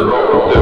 the role of the